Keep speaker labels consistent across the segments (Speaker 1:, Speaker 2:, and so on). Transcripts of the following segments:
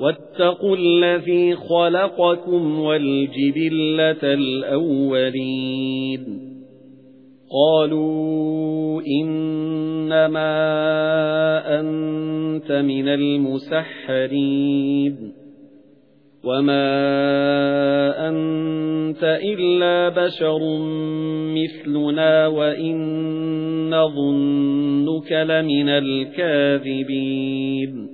Speaker 1: وَاتَّقُوا الَّذِي خَلَقَكُمْ وَالْجِبِلَّةَ الْأَوَّلِينَ. قَالُوا إِنَّمَا أَنْتَ مِنَ الْمُسَحَّرِينَ. وَمَا أَنْتَ إِلَّا بَشَرٌ مِثْلُنَا وَإِن نَّظُنُّكَ لَمِنَ الْكَاذِبِينَ.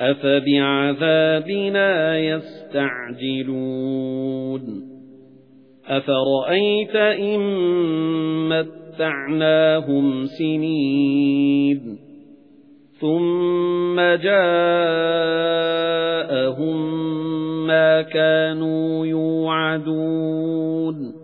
Speaker 1: أَفَبِعَذَابِنَا يَسْتَعْجِلُونَ أَفَرَأَيْتَ إِن مَّتَّعْنَاهُمْ سِنِينَ ثُمَّ جَاءَهُم مَّا كَانُوا يُوعَدُونَ